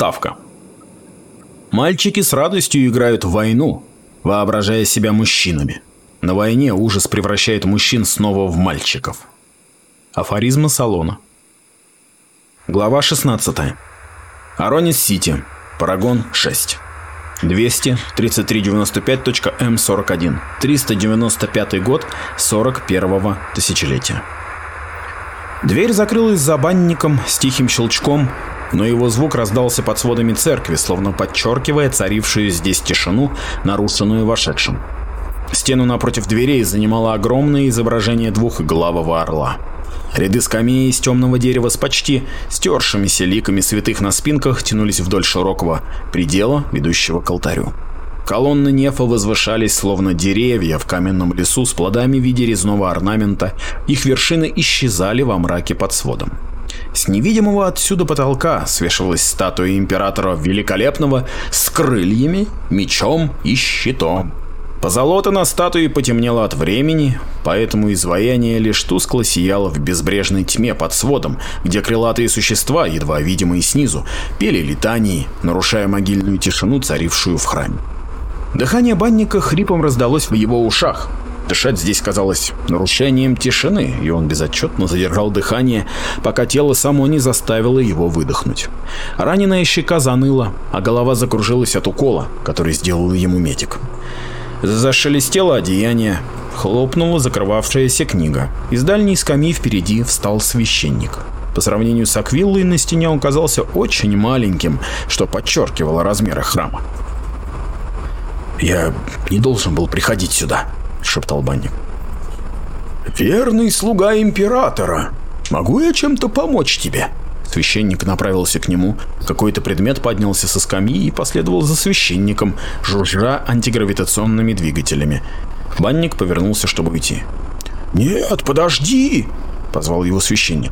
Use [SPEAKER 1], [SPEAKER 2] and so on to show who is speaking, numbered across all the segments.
[SPEAKER 1] Вставка. Мальчики с радостью играют в войну, воображая себя мужчинами. На войне ужас превращает мужчин снова в мальчиков. Афоризмы салона. Глава 16. Аронис-Сити. Парагон 6. 200-3395.М41. 395 год 41-го тысячелетия. Дверь закрылась за банником с тихим щелчком, но его звук раздался под сводами церкви, словно подчеркивая царившую здесь тишину, нарушенную вошедшим. Стену напротив дверей занимало огромное изображение двухглавого орла. Ряды скамей из темного дерева с почти стершимися ликами святых на спинках тянулись вдоль широкого предела, ведущего к алтарю. Колонны нефа возвышались, словно деревья в каменном лесу с плодами в виде резного орнамента, их вершины исчезали во мраке под сводом. С невидимого отсюда потолка свешивалась статуя императора Великолепного с крыльями, мечом и щитом. Позолота на статуе потемнело от времени, поэтому изваяние лишь тускло сияло в безбрежной тьме под сводом, где крылатые существа, едва видимые снизу, пели летании, нарушая могильную тишину, царившую в храме. Дыхание банника хрипом раздалось в его ушах. Дышать здесь казалось нарушением тишины, и он безотчетно задержал дыхание, пока тело само не заставило его выдохнуть. Раненая щека заныла, а голова закружилась от укола, который сделал ему медик. Зашелестело одеяние, хлопнула закрывавшаяся книга. Из дальней скамьи впереди встал священник. По сравнению с Аквиллой на стене он казался очень маленьким, что подчеркивало размеры храма. «Я не должен был приходить сюда», — шептал банник. «Верный слуга императора. Могу я чем-то помочь тебе?» Священник направился к нему, какой-то предмет поднялся со скамьи и последовал за священником, жужжа антигравитационными двигателями. Банник повернулся, чтобы уйти. «Нет, подожди!» — позвал его священник.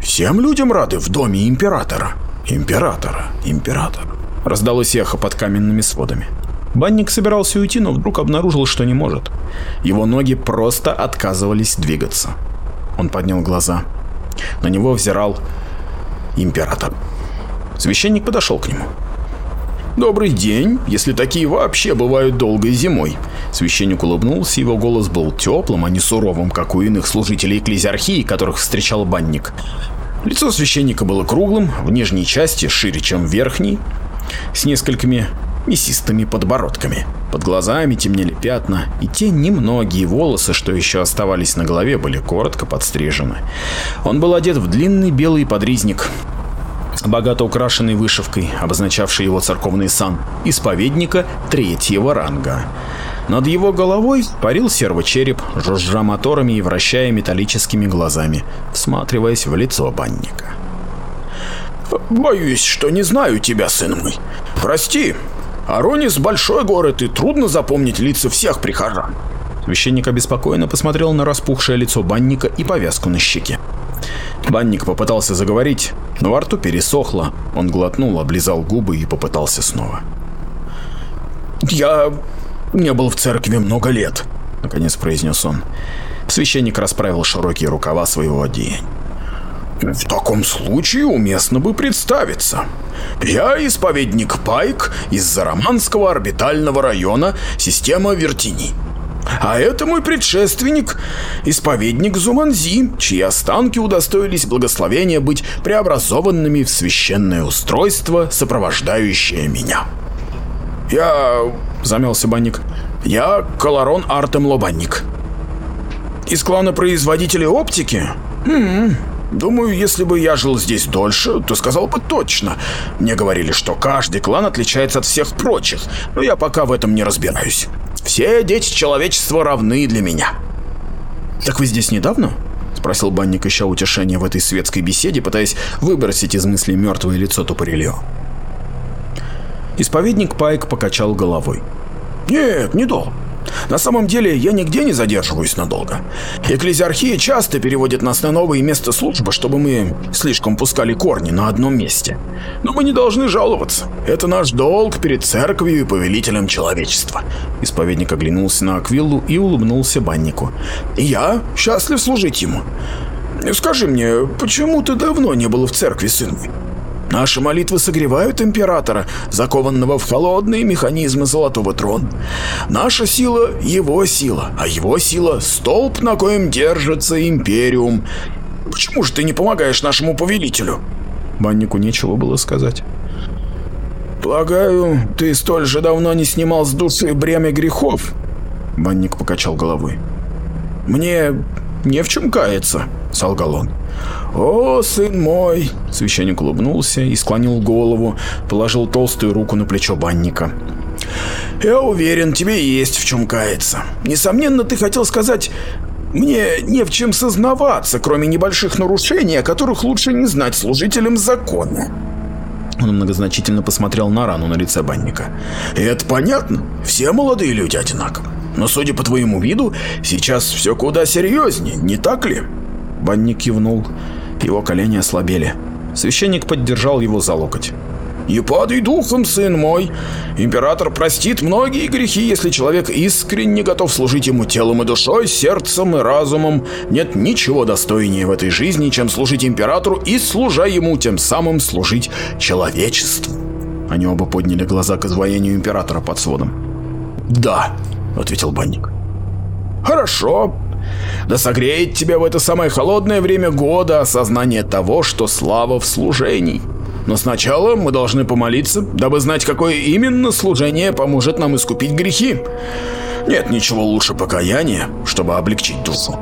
[SPEAKER 1] «Всем людям рады в доме императора. Императора, императора!» Раздалось эхо под каменными сводами. Банник собирался уйти, но вдруг обнаружил, что не может. Его ноги просто отказывались двигаться. Он поднял глаза. На него взирал император. Священник подошел к нему. «Добрый день, если такие вообще бывают долгой зимой». Священник улыбнулся, его голос был теплым, а не суровым, как у иных служителей экклезиархии, которых встречал банник. Лицо священника было круглым, в нижней части шире, чем в верхней, с несколькими мясистыми подбородками. Под глазами темнели пятна, и те немногие волосы, что еще оставались на голове, были коротко подстрижены. Он был одет в длинный белый подризник, богато украшенный вышивкой, обозначавшей его церковный сан, исповедника третьего ранга. Над его головой парил сервочереп, жужжа моторами и вращая металлическими глазами, всматриваясь в лицо банника. «Боюсь, что не знаю тебя, сын мой. Прости, Аронис – большой город, и трудно запомнить лица всех прихожан. Священник обеспокоенно посмотрел на распухшее лицо банника и повязку на щеке. Банник попытался заговорить, но во рту пересохло. Он глотнул, облизал губы и попытался снова. «Я не был в церкви много лет», — наконец произнес он. Священник расправил широкие рукава своего одеяния. В таком случае уместно бы представиться. Я исповедник Пайк из Зароманского орбитального района система Вертини. А это мой предшественник, исповедник Зуманзи, чьи останки удостоились благословения быть преобразованными в священное устройство, сопровождающее меня. Я... замялся банник. Я Колорон Артем Лобанник. Из клана производителей оптики? Хм, Думаю, если бы я жил здесь дольше, то сказал бы точно. Мне говорили, что каждый клан отличается от всех прочих, но я пока в этом не разбираюсь. Все дети человечества равны для меня. Так вы здесь недавно? Спросил банник, ища утешения в этой светской беседе, пытаясь выбросить из мысли мертвое лицо Тупорильо. Исповедник Пайк покачал головой. «Нет, не. На самом деле, я нигде не задерживаюсь надолго. Экклезиархия часто переводит нас на новые места службы, чтобы мы слишком пускали корни на одном месте. Но мы не должны жаловаться. Это наш долг перед церковью и повелителем человечества. Исповедник оглянулся на Аквиллу и улыбнулся баннику. Я счастлив служить ему. Скажи мне, почему ты давно не был в церкви, сын мой?
[SPEAKER 2] Наши молитвы согревают императора, закованного в холодные механизмы Золотого Трона. Наша сила — его сила, а его сила — столб, на коем держится Империум. Почему же ты не помогаешь нашему повелителю?»
[SPEAKER 1] Баннику нечего было сказать.
[SPEAKER 2] «Полагаю, ты столь же давно не снимал с души бремя грехов?» Банник покачал головой. «Мне не в чем каяться», — солгал он. «О, сын мой!» Священник улыбнулся и склонил голову, положил толстую руку на плечо банника. «Я уверен, тебе есть в чем каяться. Несомненно, ты хотел сказать, мне не в чем сознаваться, кроме небольших нарушений, о которых лучше не знать служителям закона».
[SPEAKER 1] Он многозначительно посмотрел на рану на лице банника.
[SPEAKER 2] «Это понятно. Все молодые люди одинаковы. Но судя по твоему виду, сейчас все куда серьезнее, не так ли?»
[SPEAKER 1] Банник кивнул. Его колени ослабели. Священник поддержал его за локоть.
[SPEAKER 2] «Не падай духом, сын мой. Император простит многие грехи, если человек искренне готов служить ему телом и душой, сердцем и разумом. Нет ничего достойнее в этой жизни, чем служить императору и, служа ему, тем самым служить человечеству». Они оба подняли глаза к изваянию императора под сводом. «Да», — ответил банник. «Хорошо, да согреет тебя в это самое холодное время года осознание того, что слава в служении. Но сначала мы должны помолиться, дабы знать, какое именно служение поможет нам искупить грехи. Нет ничего лучше покаяния, чтобы облегчить душу.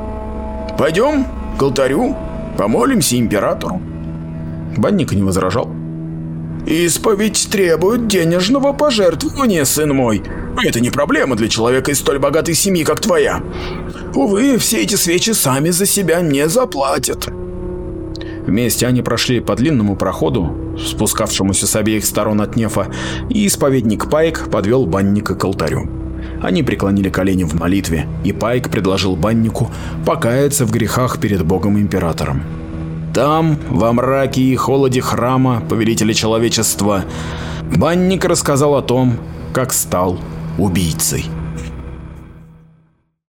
[SPEAKER 2] Пойдем к алтарю, помолимся императору.
[SPEAKER 1] Банник не возражал.
[SPEAKER 2] «Исповедь требует денежного пожертвования, сын мой. Это не проблема для человека из столь богатой семьи, как твоя. Увы, все эти свечи сами за себя не заплатят».
[SPEAKER 1] Вместе они прошли по длинному проходу, спускавшемуся с обеих сторон от нефа, и исповедник Пайк подвел банника к алтарю. Они преклонили колени в молитве, и Пайк предложил баннику покаяться в грехах перед богом-императором. Там, во мраке и холоде храма повелителя человечества, банник рассказал о том, как стал убийцей.